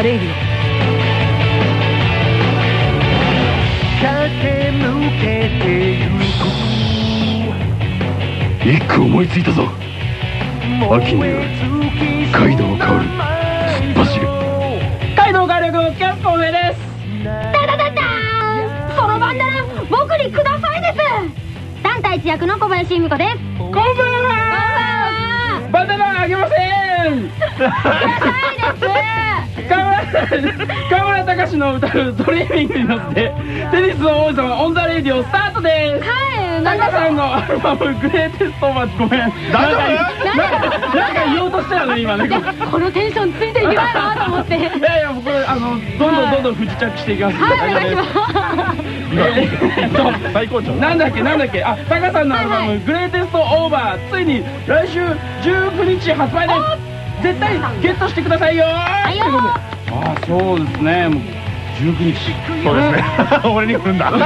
ザレイディ駆け抜けてゆく。一個思いついたぞ。秋にはカイドウ薫突っ走る。カイドウ火力キャスコメですダダダダーンそのバンダナ僕にくださいです団体一役の小林由美子ですこんばんはバナナあげませんくださいです河村河村隆の歌う「Dreaming」に乗ってテニスの王子様 On the Radio スタートです。はいタカさんのアルバム「 Greatest Match」ごめん。なんかなんか言おうとしてたの今ね。このテンションついていけないなと思って。いやいや僕あのどんどんどんどん不時着していきます。はいお願いします。えっと最高潮？なんだっけなんだっけ。あタカさんのアルバム「はいはい。 Greatest Over」ついに来週19日発売です絶対ゲットしてくださいよああそうですね。もう19日。そうですね。俺に踏んだ。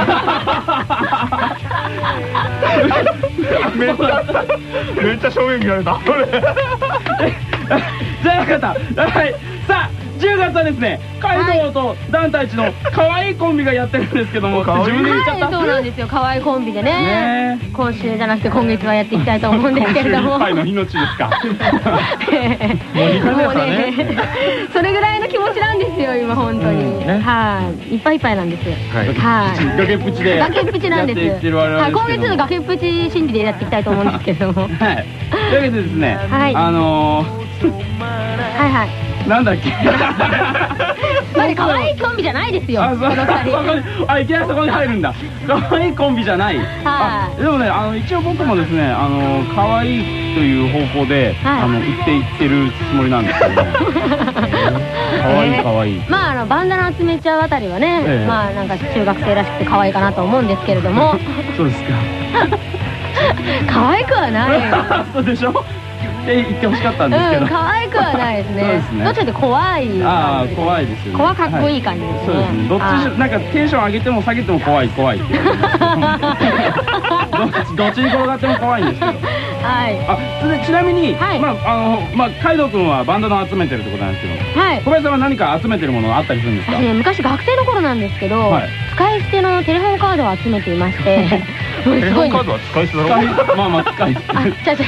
めっちゃめっちゃ正面見られた。じゃなかった。はい。さあ10月はですねカイドウと団体一の可愛いコンビがやってるんですけども自分で言っちゃった？はいそうなんですよ。可愛いコンビでね。ね。今週じゃなくて今月はやっていきたいと思うんですけれども。今週の命ですか。もう二回目ね。それぐらいの気持ちなんですよ今本当に、うんね。はい。いっぱいいっぱいなんですはい。はい。崖っぷちで崖っぷちなんです。はい、今月の崖っぷち心理でやっていきたいと思うんですけれども。はい。はいというわけでですねはい。あのはいーなんだっけ？可愛いコンビじゃないですよあそこあいきなりそこに入るんだ。可愛いコンビじゃない。あでもねあの一応僕もですねあの可愛いという方向で、はい。あの言っていってるつもりなんですけどね。可愛い可愛い。まああのバンダナ集めちゃうあたりはね、ええ。まあなんか中学生らしくて可愛いかなと思うんですけれども。そうですか。可愛くはないそうでしょ？って言ってほしかったんですけど、うん可愛くはないですね。そうですね。どっちかって怖いああ怖いですよね。怖かっこいい感じですね。そうですね。どっちなんかテンション上げても下げても怖い怖いって どっちどっちに転がっても怖いんですけど。はい。あそれでちなみに、はい。まああのまあカイドウ君はバンドの集めてるってことなんですけど。はい。小林さんは何か集めてるものがあったりするんですか？私ね昔学生の頃なんですけど、はい。使い捨てのテレホンカードを集めていまして すごいね。ホンカードは使い捨てだろ。まあまあ使いあ、じゃじゃ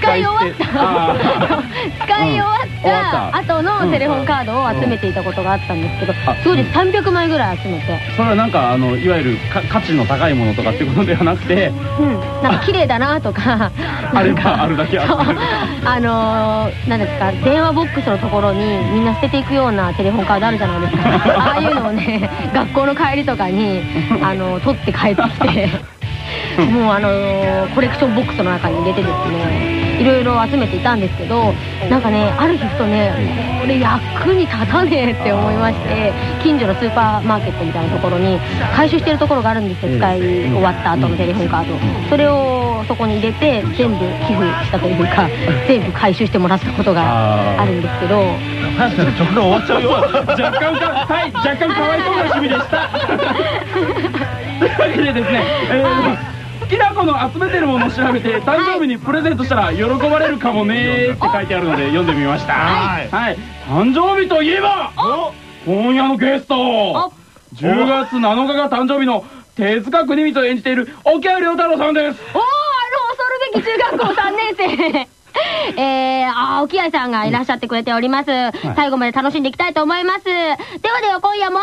使い終わあった。使い終わった後のテレホンカードを集めていたことがあったんですけどあすごいです300枚ぐらい集めて。それはなんかあのいわゆるか価値の高いものとかっていうことではなくてうん。なんか綺麗だなとかあれかあるだけあのー、なんですか電話ボックスのところにみんな捨てていくようなテレホンカードあるじゃないですか。ああいうのをね学校の帰りとかにあの取って帰ってきてもうあのーコレクションボックスの中に入れてですねいろいろ集めていたんですけどなんかねある日ふとねこれ役に立たねえって思いまして近所のスーパーマーケットみたいなところに回収してるところがあるんですよ使い終わった後のテレホンカード。それをそこに入れて全部寄付したというか全部回収してもらったことがあるんですけど。早く直前終わっちゃうよ。若干かはい若干かわいそうな趣味でした。というわけでですね、えー好きな子の集めてるものを調べて誕生日にプレゼントしたら喜ばれるかもねーって書いてあるので読んでみました。はい。はい。誕生日といえば今夜のゲスト。10月7日が誕生日の手塚国光を演じている置鮎龍太郎さんです。おおあの恐るべき中学校3年生。えー、あー、置鮎さんがいらっしゃってくれております。最後まで楽しんでいきたいと思います。ではでは今夜も、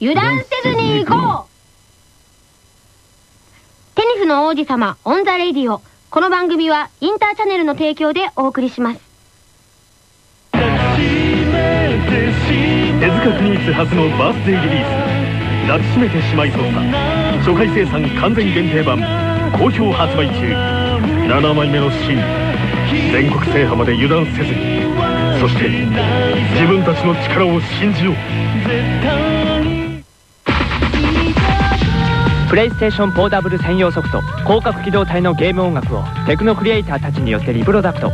油断せずに行こうテニスの王子様、 On the Radio。この番組はインターチャネルの提供でお送りします。手塚国光初のバースデーリリース。抱きしめてしまいそうさ。初回生産完全限定版好評発売中。7枚目のシーン。全国制覇まで油断せずに。そして自分たちの力を信じよう。プレイステーションポータブル専用ソフト攻殻機動隊のゲーム音楽をテクノクリエイターたちによってリプロダクト。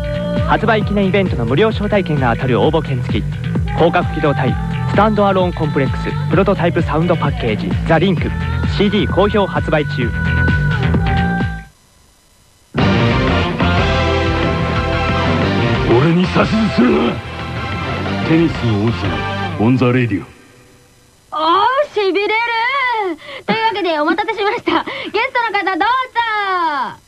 発売記念イベントの無料招待券が当たる応募券付き。攻殻機動隊 Stand Alone Complex Prototype Sound Package The Link CD 好評発売中。俺に指図するな。テニスの王子様 On the Radio。おーしびれでお待たせしました。ゲストの方どうぞ。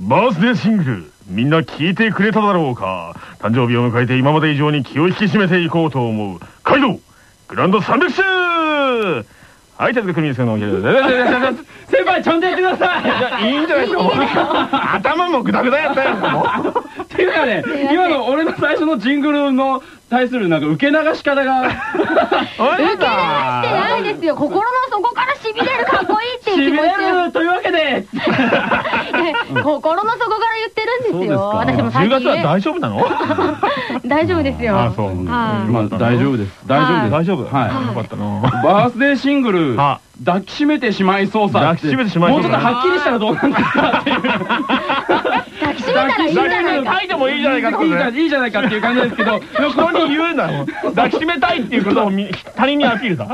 バースデーシングル。みんな聞いてくれただろうか。誕生日を迎えて今まで以上に気を引き締めていこうと思う。カイドウ。グランド300周はい手塚くみです。けど先輩ちゃんとやってください。いいんじゃないですか頭もグダグダやったやんかもう。っていうかね今の俺の最初のジングルの対するなんか受け流し方が。受け流してないですよ。心の底からしびれるかっこいいっていう気持ち。をるというわけで。心の底から言ってるんですよ。すか。私も最10月は近大丈夫なの？大丈夫ですよ。あそう。はい。まあ大丈夫です。大丈夫です。大丈夫。はい。よかったな。バースデーシングル は抱きしめてしまいそうさ抱きしめてしまいそうさもうちょっとはっきりしたらどうなんですかっていう抱きしめたらいいじゃないか書いてもいいじゃないかってことねいいじゃいいじゃないかっていう感じですけど横に言うなよ抱きしめたいっていうことをみ他人にアピールだ。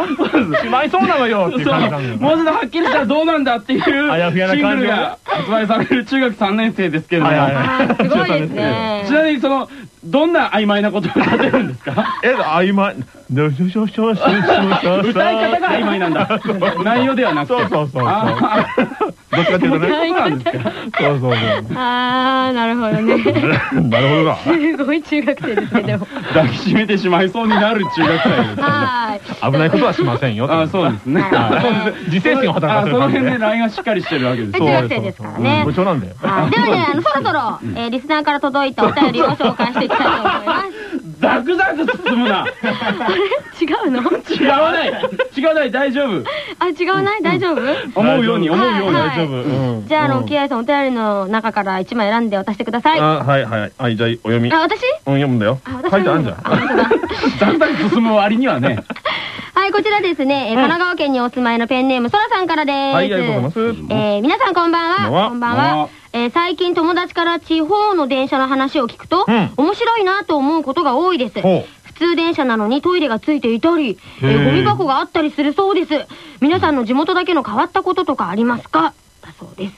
しまいそうなのよ。っていう感じなんだよもうちょっとはっきりしたらどうなんだっていうあやふやなシングルが発売される中学3年生ですけれども、すごいですね。ちなみにそのどんな曖昧なことを歌ってるんですか？え曖昧歌い方が曖昧なんだ内容ではなくてそうそうそうそうあどっちかっていうとね。ーそうなんですか。そうそうそう。あーなるほどね。なるほど。な すごい中学生ですねでも。抱きしめてしまいそうになる中学生ですはーい。危ないことはしませんよ。あそうですね。はい。自制心を働かせるあその辺でラインがしっかりしてるわけです中学生ですからね。部長なんだよはい。ではね、あの、そろそろ、えーリスナーから届いたお便りを紹介していきたいと思います。ザクザク進むな。あれ？違うの？違わない。違わない。大丈夫。あ、違わない？大丈夫？思うように思うように丈夫。うん。じゃあ、あの、うん。キアイさん、お便りの中から1枚選んで渡してください。あ、あはいはい。はいじゃあお読み。うん私読むんだよ。書いてあるじゃん。あ本当だ。ザクザク進む割にはね。はい、こちらですね、えー神奈川県にお住まいのペンネーム、そらさんからです。はいありがとうございます。えー皆さんこんばんは。こんばんは。こんばんこんばん。はは。えー最近友達から地方の電車の話を聞くと、うん。面白いなと思うことが多いです。ほ普通電車なのにトイレがついていたり、えへー。ーゴミ箱があったりするそうです。皆さんの地元だけの変わったこととかありますか？だそうです。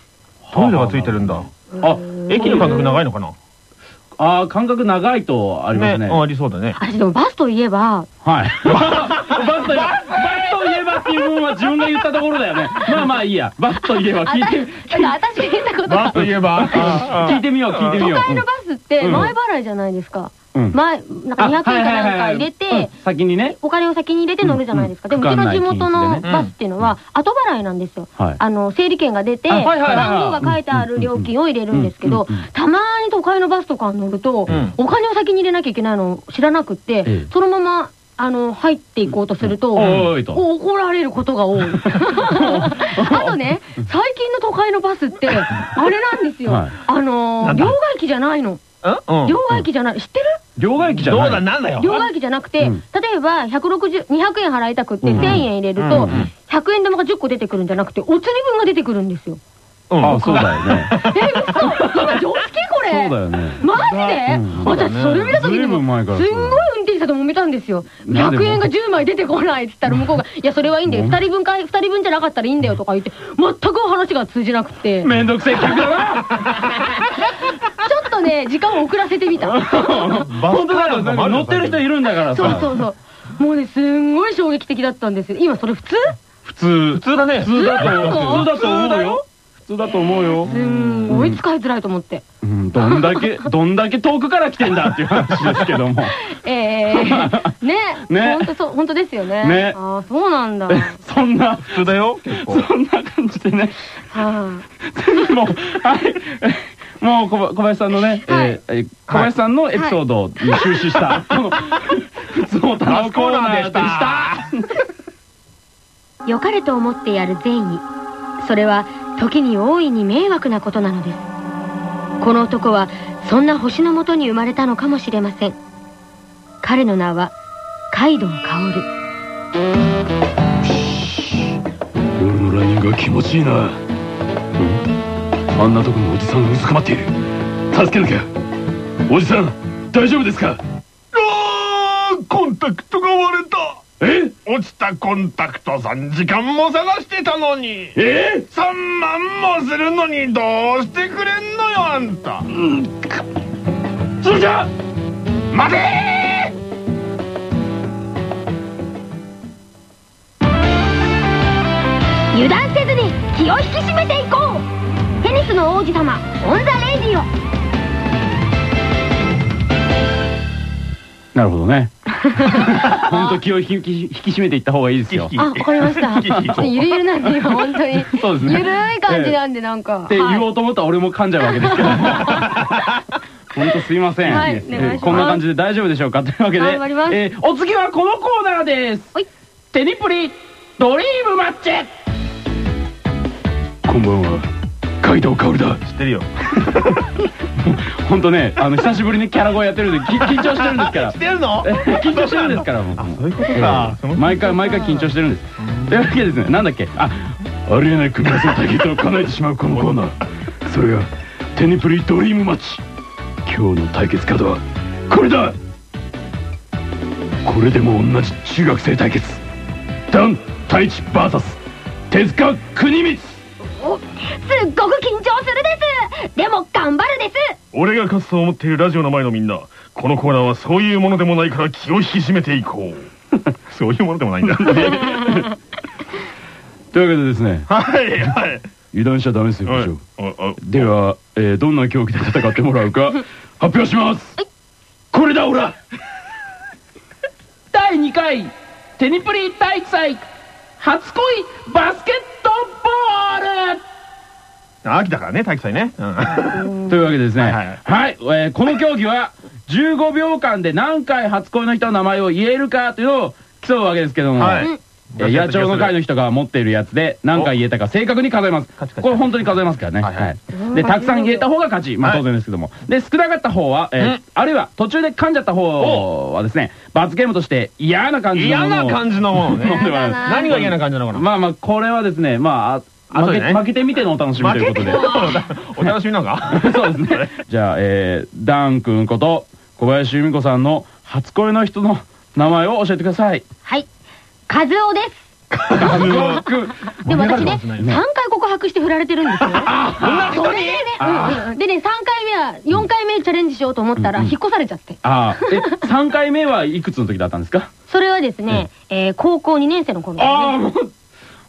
トイレがついてるんだあ駅の間隔長いのかな？あー間隔長いとありますねあありそうだね私でもバスといえば、はい。バスといえば、バスといえばっていう部分は自分が言ったところだよね。まあまあいいや。バスといえばあ聞いて、私が言ったことがバス、といえば聞いてみよう、聞いてみよう。都会のバスってうん前払いじゃないですか。うん。前、なんか200円かなんか入れうん。て、先にね。お金を先に入れて乗るじゃないですか。でもうちの地元のバスっていうのは後払いなんですよ。はい。あの、整理券が出て、番号が書いてある料金を入れるんですけどたまに都会のバスとか乗るとん、お金を先に入れなきゃいけないのを知らなくってええ、そのまま、あの、入っていこうとすると。怒られることが多い。あとね、最近の都会のバスって、あれなんですよ。はい。あの両替機じゃないの。うん両替機じゃない。知ってる？両替機じゃどない。うだなんだよ。両替機じゃなくて、うん。例えば160、200円払いたくってうん。1000円入れるとうん。うん、100円玉が10個出てくるんじゃなくて、お釣り分が出てくるんですよ。うん。あ、そうだよね。え、嘘今常識これそうだよね。マジで？うん。私それ見た時にずいぶん前からもすんごい運転手さんと揉めたんですよ。なんで100円が10枚出てこないって言ったら向こうが、いやそれはいいんだよ。2人分か、2人分じゃなかったらいいんだよとか言って、全く話が通じなくて、めんどくせえ客だな。ちょっとね、時間を遅らせてみた。本当だよ。乗ってる人いるんだからさ。そうそうそう。もうね、すんごい衝撃的だったんですよ。今それ普通？普通。普通だね普通だと普通なの普通だと思うよ。普通だと思うよ。すんごい使いづらいと思って。うんどんだけ、どんだけ遠くから来てんだっていう話ですけども。ええねね本当そう本当ですよねねああそうなんだ そんな、普通だよ結構そんな感じでね。はもう、はい。もう小林小林さんのね、はい。えーえー小林さんのエピソードに終始した、この、普通おたのコーナーでした。い良かれと思ってやる善意。それは時に大いに迷惑なことなのです。この男はそんな星のもとに生まれたのかもしれません。彼の名はカイドウ薫夜のランニングは気持ちいいな。うんあんなとこにおじさんがうずくまっている。助けなきゃ。おじさん大丈夫ですか？あコンタクトが割れた。え？落ちたコンタクト3時間も探してたのに。え？3万もするのにどうしてくれんのよあんた。うん。それじゃ待て！油断せずに気を引き締めていこう。ニスの王子様オン・ザ・レディオなるほどね。本当気を引き引き締めていった方がいいですよ。あ、わかりました。ゆるゆるなんで今本当にそうですねゆるい感じなんでなんか、って言おうと思ったら俺も噛んじゃうわけですけど本当すいません、はい、こんな感じで大丈夫でしょうかというわけで、えー、お次はこのコーナーですテニプリドリームマッチこんばんは海道薫だ。知ってるよ。本当ねあの久しぶりにキャラ声やってるんで緊張してるんですから。してるの？緊張してるんですからもう。そういうことか、毎回毎回緊張してるんです。というわけですねなんだっけ？あありえない組み合わせの対決を叶えてしまうこのコーナー。それがテニプリドリームマッチ。今日の対決カードはこれだ！これでも同じ中学生対決。団イ一 VS 手塚国光。すっごく緊張するです。でも頑張るです。俺が勝つと思っているラジオの前のみんなこのコーナーはそういうものでもないから気を引き締めていこう。そういうものでもないんだ。というわけでですね。はいはい。油断しちゃダメですよ部長。では、えー、どんな競技で戦ってもらうか 発表します。これだオラ第2回テニプリ体育祭初恋バスケット秋だからね、体育祭ね。というわけでですね、はい、えこの競技は、15秒間で何回初恋の人の名前を言えるかというのを競うわけですけども、野鳥の会の人が持っているやつで何回言えたか正確に数えます。これ本当に数えますからね。でたくさん言えた方が勝ち。まあ当然ですけども。で少なかった方はあるいは途中で噛んじゃった方はですね罰ゲームとして嫌な感じのものを嫌な感じのものね。何が嫌な感じなのかな。まあまあこれはですねまあ後でね。負けてみてのお楽しみということで。お楽しみ。なんか？そうですね。じゃあえー、ダン君こと小林由美子さんの初恋の人の名前を教えてください。はい。和夫です。でも私ね、3回告白して振られてるんですよ。そなでね、でね、3回目は、4回目チャレンジしようと思ったら、引っ越されちゃって。ああ、え、3回目はいくつの時だったんですか？それはですね、え、高校2年生の頃ああ、もう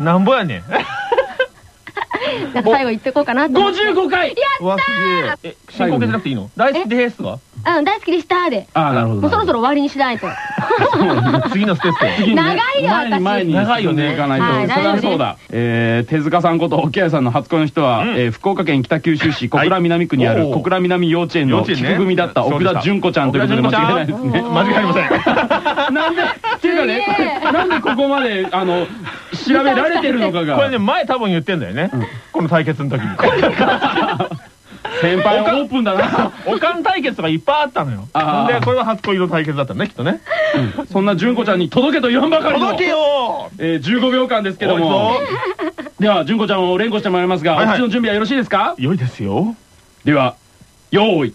なんぼやねん。なん最後言ってこうかなと思って。55回やったーえ、進行形じゃなくていいの？大好きですわうん、大好きでしたで。ああ、なるほど。もうそろそろ終わりにしないと。次のステップ。長いよ、私。前に、長いよね。行かないと。それはそうだ。えー、手塚さんこと沖合さんの初恋の人は、えー、福岡県北九州市小倉南区にある小倉南幼稚園の地区組だった奥田純子ちゃんということで間違いないですね。間違いません。なんで、っていうかね、なんでここまで、あの、調べられてるのかが。これね、前多分言ってんだよね。この対決の時に。先輩オープンだな。おかん対決とかいっぱいあったのよ。でこれは初恋の対決だったねきっとね、そんな純子ちゃんに届けと言わんばかりの届けよ、えー、15秒間ですけども。では純子ちゃんを連呼してもらいますが、はいお口の準備はよろしいですか？よいですよ。では用意。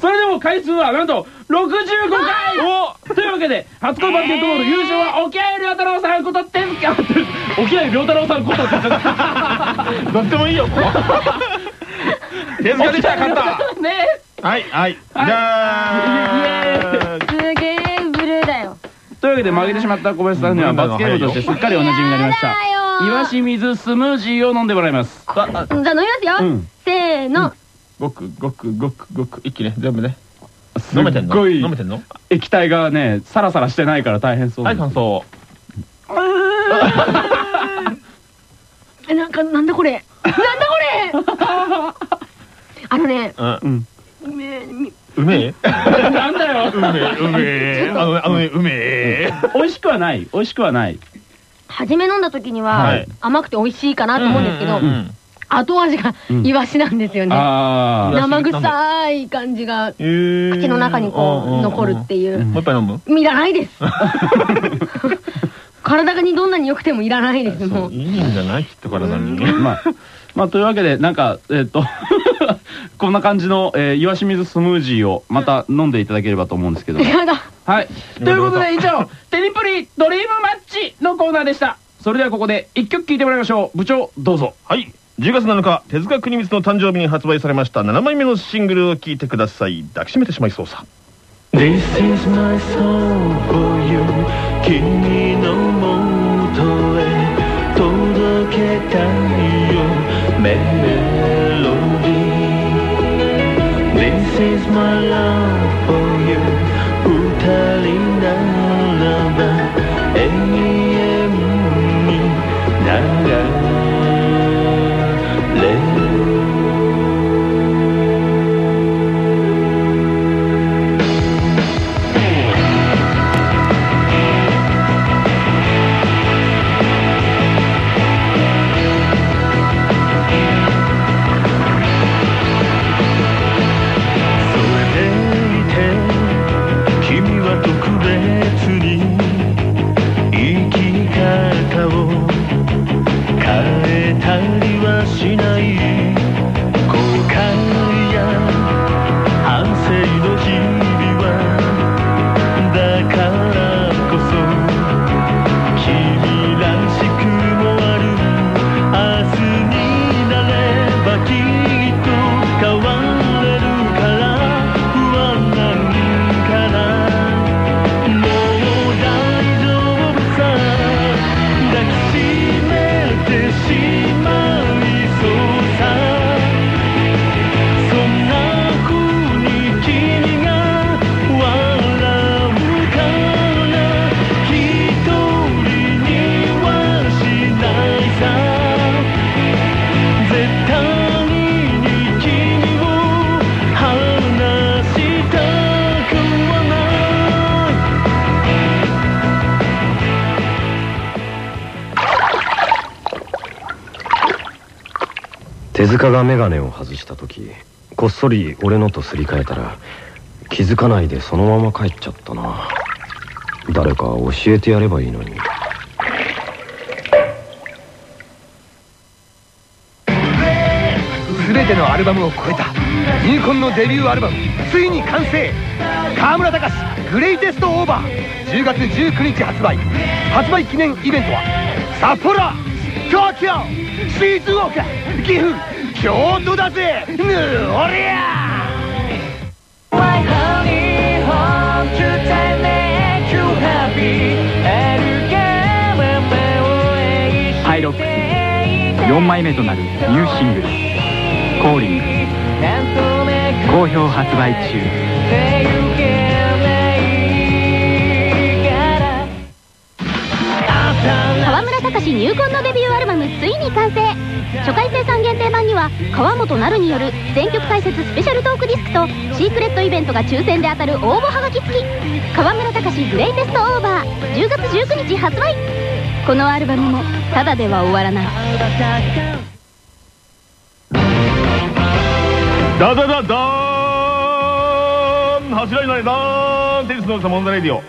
それでも回数はなんと65回。というわけで初恋バスケットボール優勝は沖合良太郎さんことですか沖合良太郎さんこと。ってどっちでもいいよ。手塚でした勝った。ねはいはい。じはい。ゃあ。すげえブルーだよ。というわけで負けてしまった小林さんには罰ゲームとしてすっかりおなじみになりました。やだよ岩清水スムージーを飲んでもらいます。じゃあ飲みますよ、うん。せーの、ごくごくごくごく一気に。全部ね。飲めてんの？すっごい。飲めてんの？液体がねサラサラしてないから大変そうはい感想えなんかなんだこれ？なんだこれ？あのねうん。うめうめえなんだよ。うめえうめえあのあのねうめえ美味しくはない。美味しくはない。初め飲んだ時にははい。甘くて美味しいかなと思うんですけどうんうん後味がうん。イワシなんですよね。生臭い感じが口口の中にこう残るっていう。もう一杯飲む？いらないです。体がにどんなに良くてもいらないですもう。いいんじゃない？きっと体に。ねまあ、まあ、というわけで、なんか、えっ、と、こんな感じの、えー、岩清水スムージーをまた飲んでいただければと思うんですけど。やだ。はい。ということで、以上、テニプリドリームマッチのコーナーでした。それではここで一曲聴いてもらいましょう。部長、どうぞ。はい10月7日手塚国光の誕生日に発売されました7枚目のシングルを聴いてください。抱きしめてしまいそうさ。This is my song for you. 君のもとへ届けたいよ。メロディー。This is my love for you 塚が眼鏡を外した時こっそり俺のとすり替えたら気づかないでそのまま帰っちゃったな。誰か教えてやればいいのに。全てのアルバムを超えたニューコンのデビューアルバムついに完成。河村隆グレイテストオーバー。10月19日発売。発売記念イベントは札幌東京静岡岐阜京都だぜ。ぬおりゃ。ハイロック。ス4枚目となるニューシングル「コーリング」好評発売中川村隆入魂のデビューアルバムついに完成。初回生産限定版には川本成による全曲解説スペシャルトークディスクとシークレットイベントが抽選で当たる応募はがき付き。河村隆 Greatest Over 10月19日発売。このアルバムもただでは終わらない。ダダダダーン！柱になれダーン！テニスの王様 On the Radio。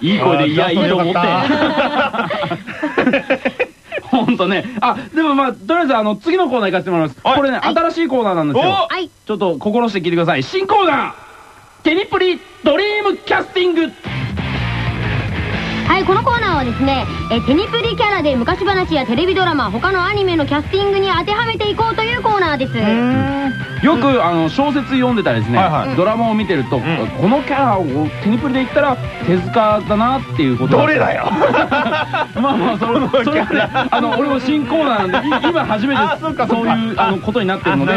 いい声で、いや、いいと思って。ほんとね。あ、でもまあ、とりあえず、あの、次のコーナー行かせてもらいます。これね、新しいコーナーなんですよ。はいちょっと心して聞いてください。新コーナーテニプリドリームキャスティングはいこのコーナーはですねえテニプリキャラで昔話やテレビドラマ他のアニメのキャスティングに当てはめていこうというコーナーです。よく、あの、小説読んでたりですね、はいはい。ドラマを見てると、このキャラをテニプリで言ったら、手塚だなっていうこと。どれだよ。まあまあそれそれはねあの俺も新コーナーなんでい今初めて あそうかそうか。いうあのことになってるので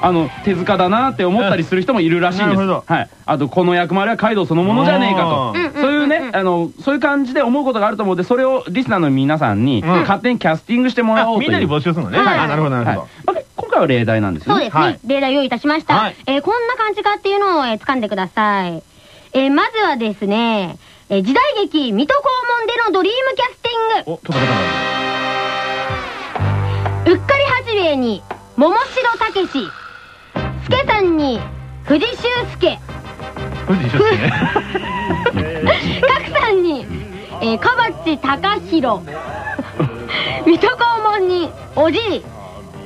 あの手塚だなって思ったりする人もいるらしいんです、はい、あとこの役回りはカイドウそのものじゃねえかとねあのそういう感じで思うことがあると思うのでそれをリスナーの皆さんにうん勝手にキャスティングしてもらおうとみんなに募集するのね。はいあなるほどなるほど。今回は例題なんですよねそうですね。はい例題用意いたしました。はいえーこんな感じかっていうのを、えー掴んでください。えーまずはですね、えー時代劇、水戸黄門でのドリームキャスティング。お、届けたうっかり八兵衛に、桃城武史。助さんに、藤修介。富士一緒ですね。角さんに、えー、かばち隆弘。水戸黄門に、おじい。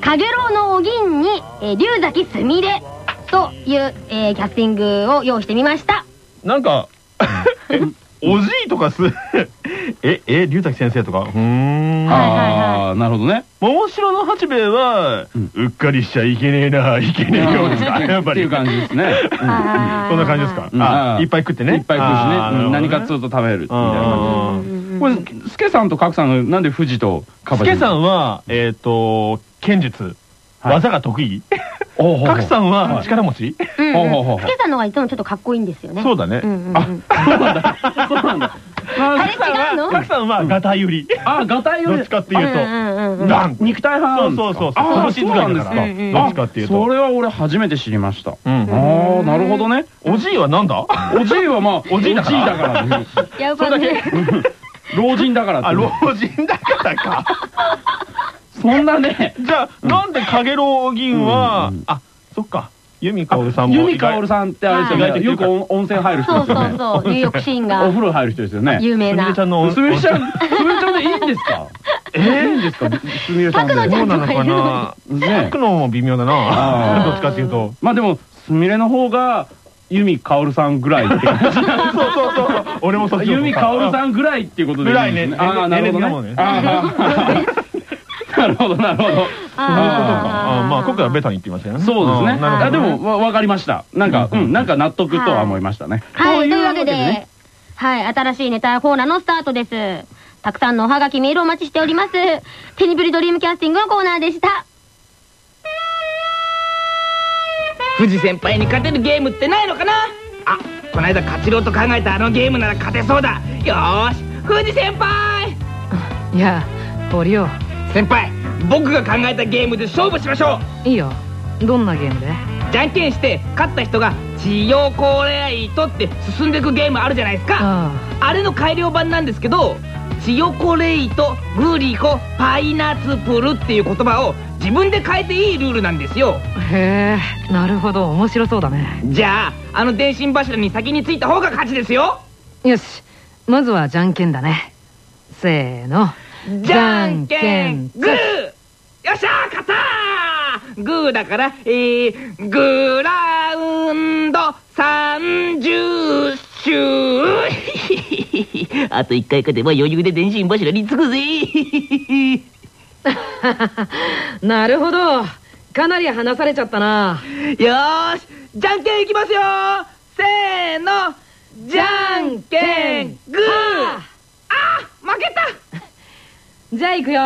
かげろうのお銀に、えー、龍崎すみれ。という、えーキャスティングを用意してみました。なんか、えおじいとかす、え、え、龍崎先生とか？うーん。はいはいああなるほどね。桃城の八兵衛は、うっかりしちゃいけねえな、いけねえよですか、やっぱり。っていう感じですね。こんな感じですか？うん。あ、うん。いっぱい食ってね。いっぱい食うしね。何かっつうと食べるみたいな感ねじこれスケさんとカクさんがなんで富士とカバスケさんは、えっと、剣術。技が得意。カクさんは力持ち？うんほうほうほうほう。スケさんの方がいつもちょっとかっこいいんですよね。そうだね。うんうんうん。あれ違うの？カクさんはガタイ売り。あガタイどっちかっていうと、うんダン肉体派そうそうそうああそうそうなんですか。うんうんどっちかっていうと。あそれは俺初めて知りました。うん。ああなるほどね。おじいはなんだ？おじいはまあおじいだから。おじいだからねやっぱね。老人だからあ、老人だからか。そんなね。じゃあ、なんでかげろう銀は、あ、そっか。由美かおるさんも。由美かおるさんってあれですよね。意外とよく温温泉入る人そうですよね。そうそう。ニューヨークシーンおが風呂入る人ですよね。有名な。すみれちゃんの。すみれちゃんすみれちゃんでいいんですか？えいいんですか？すみれちゃんで。そうんなのかな？ね。書くのも微妙だあな。ー。どっちかっていうと。まあでもすみれの方が由美かおるさんぐらいって。感じそうそうそう。そう。俺もそっち由美か。おるさん。んぐらいっていうことでぐらいね。ああなるほどね なるほどなるほど。そういうことか。あまあ、今回はベタに言ってみましたよね。そうですね。んなるほどあでもわわかりました。なんかうん。なんか納得とは思いましたね。はい、というわけで、ね。はい、新しいネタコーナーのスタートです。たくさんのおはがきメールをお待ちしております。テニプリドリームキャスティングのコーナーでした。藤先輩に勝てるゲームってないのかな？あこの間勝ちろうと考えたあのゲームなら勝てそうだ。よーし藤先輩。いや堀尾先輩僕が考えたゲームで勝負しましょいいよ。どんなゲームで？うじゃんけんして勝った人が治療コレアイトって進んでいくゲームあるじゃないですか。ああ。れの改良版なんですけどチヨコレイトグリコパイナツプルっていう言葉を自分で変えていいルールなんですよ。あへえなるほど。面白そうだね。じゃああの電信柱に先についた方が勝ちですよ。よし。まずはじゃんけんだね。せーのじゃんけんグー。よっしゃー勝ったー。グーだからえー、グラウンド30周。あと1回勝てば余裕で電信柱につくぜ。なるほど。かなり離されちゃったな。よーしじゃんけんいきますよー。せーの。じゃんけん。グー。あ負けたじゃあ行くよ。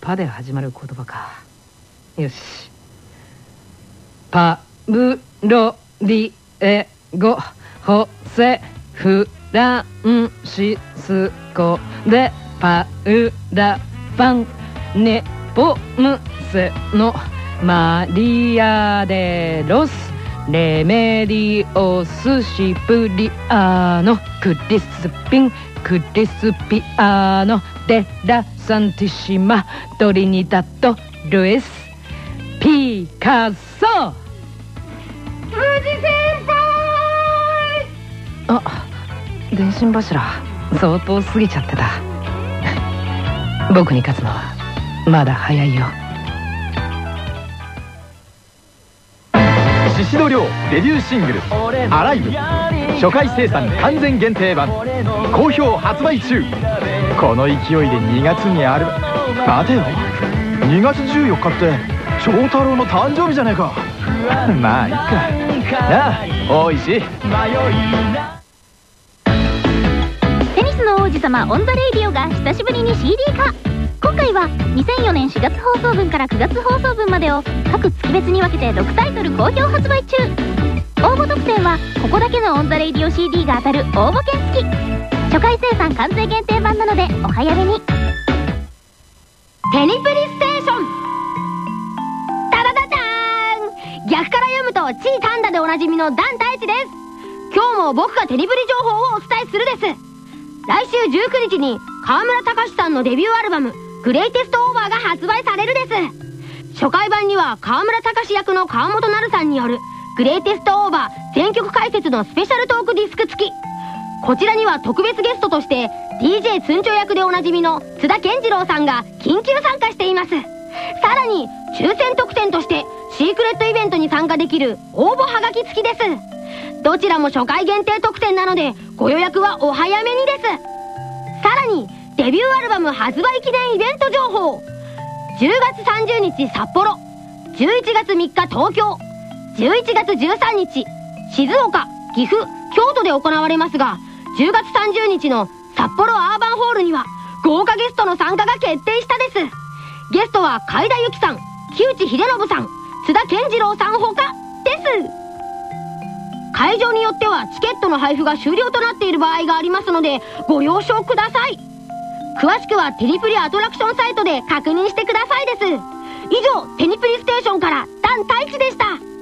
パで始まる言葉か。よし。パブロディエゴ。ホセフランシスコ。でパウラパンネポムセのマリアデロス。レメディオスシプリアノ。クリスピン。クリスピアノ。デラサンティシマトリニダットルイスピカソ。藤先輩！あ電信柱相当過ぎちゃってた。僕に勝つのはまだ早いよ。宍戸亮デビューシングル「アライブ」初回生産完全限定版。好評発売中。この勢いで2月にある。待てよ。2月14日って長太郎の誕生日じゃねえか。まあいっか。なあ大石。テニスの王子様 On the Radio が久しぶりに CD 化。今回は2004年4月放送分から9月放送分までを各月別に分けて6タイトル好評発売中。応募特典はここだけのオンザレイディオ CD が当たる応募券付き。初回生産完成限定版なのでお早めに。テニプリステーション。タダダダーン。逆から読むとチータンダでおなじみのダン太一です。今日も僕がテニプリ情報をお伝えするです。来週19日に河村隆さんのデビューアルバム「グレイテストオーバー」が発売されるです。初回版には河村隆役の川本成さんによる「グレイテストオーバー」全曲解説のスペシャルトークディスク付き。こちらには特別ゲストとして DJ ツンチョ役でおなじみの津田健次郎さんが緊急参加しています。さらに抽選特典としてシークレットイベントに参加できる応募はがき付きです。どちらも初回限定特典なのでご予約はお早めにです。さらにデビューアルバム発売記念イベント情報。10月30日札幌。11月3日東京。11月13日静岡岐阜京都で行われますが10月30日の札幌アーバンホールには豪華ゲストの参加が決定したです。ゲストは海田由紀さん木内秀信さん津田健次郎さんほかです。会場によってはチケットの配布が終了となっている場合がありますのでご了承ください。詳しくはテニプリアトラクションサイトで確認してくださいです。以上テニプリステーションからダン太一でした。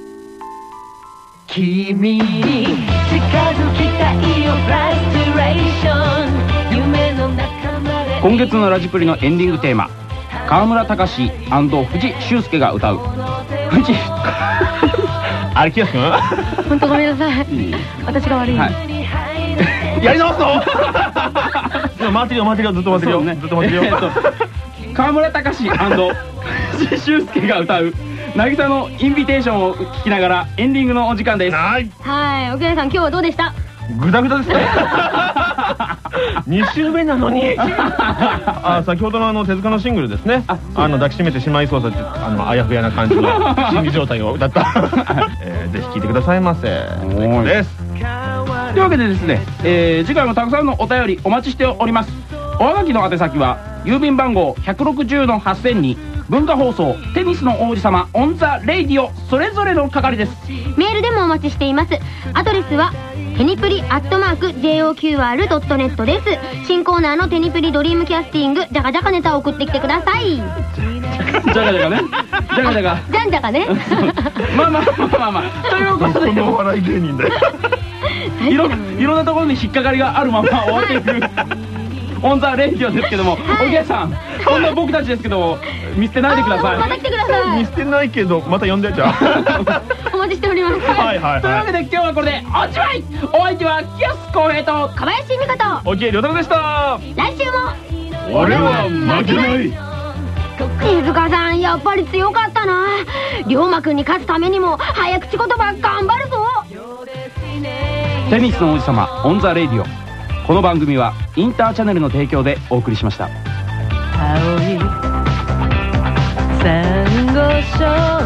君に近づきたいよフラストレーション。夢の中まで今月のラジプリのエンディングテーマ川村隆藤修介が歌う。藤。あれ気がすくん本当ごめんなさい。私が悪い、やり直すのでも回ってるよ回ってるよ。ずっと回ってるよ、ずっと回ってるよ、えーと川村隆藤修介が歌う渚のインビテーションを聞きながらエンディングのお時間です。はい。はい。奥谷さん今日はどうでした？グダグダですね。2週目なのに。あ先ほどのあの手塚のシングルですね。あの抱きしめてしまいそうさってあのあやふやな感じの 心理状態を歌った、えーぜひ聴いてくださいませ。です。というわけでですね、えー次回もたくさんのお便りお待ちしております。おはがきの宛先は郵便番号160の8000に文化放送テニスの王子様 On the Radio それぞれの係です。メールでもお待ちしています。アドレスはテニプリアットマーク JOQR.net です。新コーナーのテニプリドリームキャスティングじゃがじゃがネタを送ってきてください。じじゃがじゃがねじゃがじゃがゃんじゃがね。まあまあまあまあまあ。ということで。このお笑い芸人だよ。いろいろんなところに引っかかりがあるまま終わっていくOn the Radio ですけども、置鮎さんこんな僕たちですけども見捨てないでください。また来てください。見捨てないけどまた呼んでじゃあ お待ちしております。はいはいはい。というわけで今日はこれでおしまい。お相手は喜安浩平と小林美香と。オッケー亮太郎でした。来週も。俺は負けない。手塚さんやっぱり強かったな。リョーマくんに勝つためにも早口言葉頑張るぞ。テニスの王子様 On the Radio この番組はインターチャネルの提供でお送りしました。青いサンゴ礁